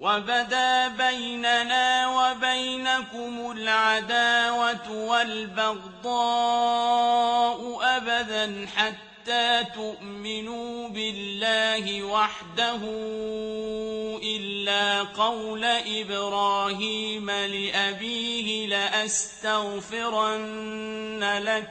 وبدا بيننا وبينكم العداوة والبغضاء أبدا حتى تؤمنوا بالله وحده إلا قول إبراهيم لأبيه لأستغفرن لك